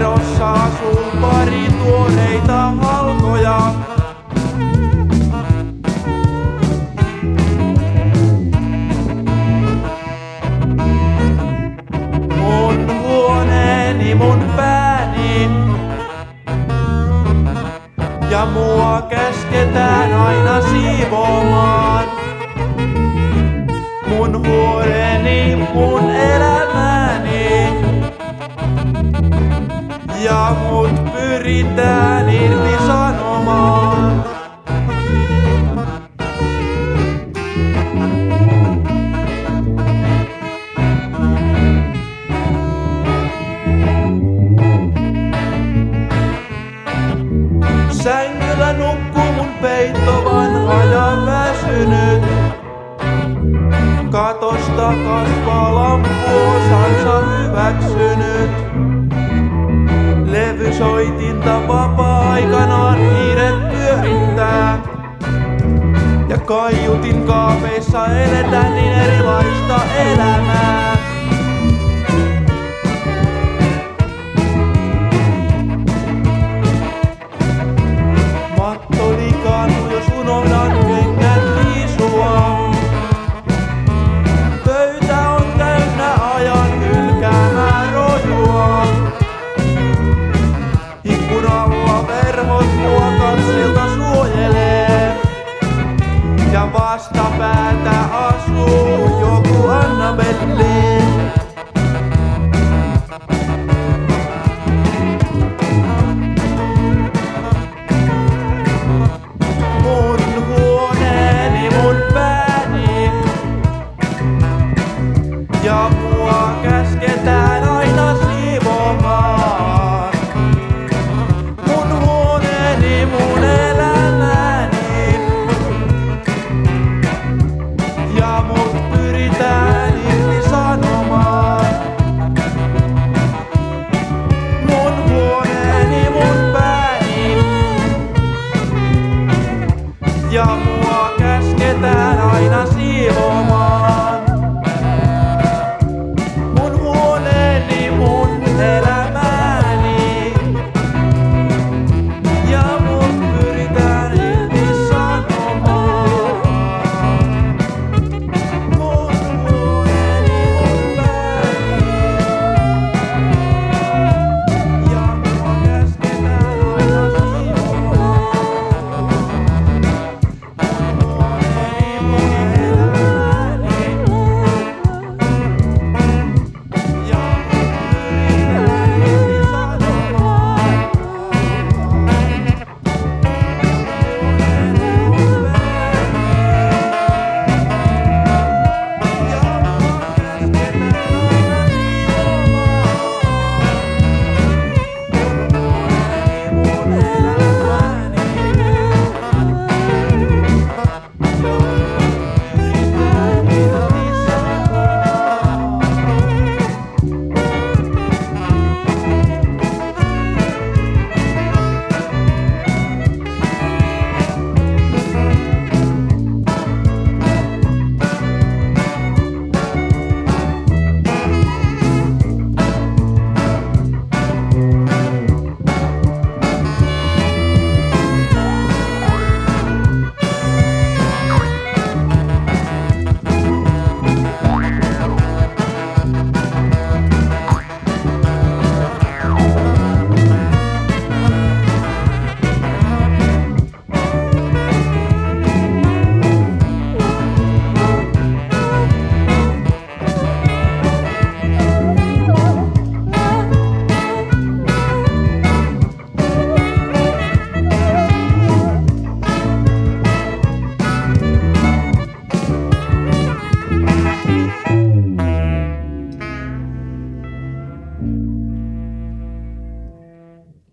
I don't Ja mut pyritään irti sanomaan. Sängyllä nukkuu mun peitto vanha ja väsynyt. Katosta kasvaa lamppu osansa hyväksynyt. Levysoitinta vapaa-aikanaan hiiret pyörittää. Ja kaiutin kaapeissa eletään niin erilaista elämää. päätä asuu joku Anna Belli. 助けてたらいらしいも